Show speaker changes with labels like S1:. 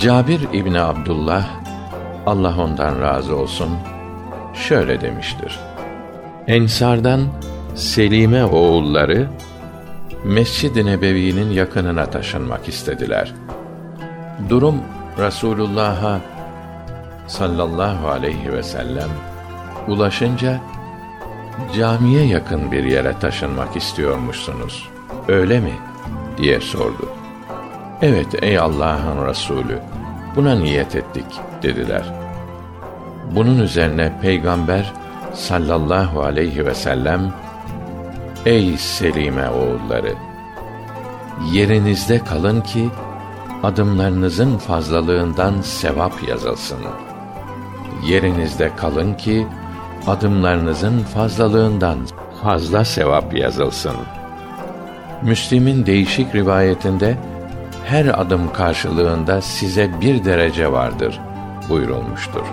S1: Cabir İbni Abdullah Allah ondan razı olsun şöyle demiştir. Ensardan Selime oğulları Mescid-i Nebevi'nin yakınına taşınmak istediler. Durum Rasulullah'a sallallahu aleyhi ve sellem ulaşınca camiye yakın bir yere taşınmak istiyormuşsunuz. Öyle mi? diye sordu. Evet ey Allah'ın Resulü buna niyet ettik dediler. Bunun üzerine peygamber sallallahu aleyhi ve sellem Ey Selime oğulları yerinizde kalın ki adımlarınızın fazlalığından sevap yazılsın. Yerinizde kalın ki adımlarınızın fazlalığından fazla sevap yazılsın. Müslim'in değişik rivayetinde her adım karşılığında size bir derece vardır buyurulmuştur.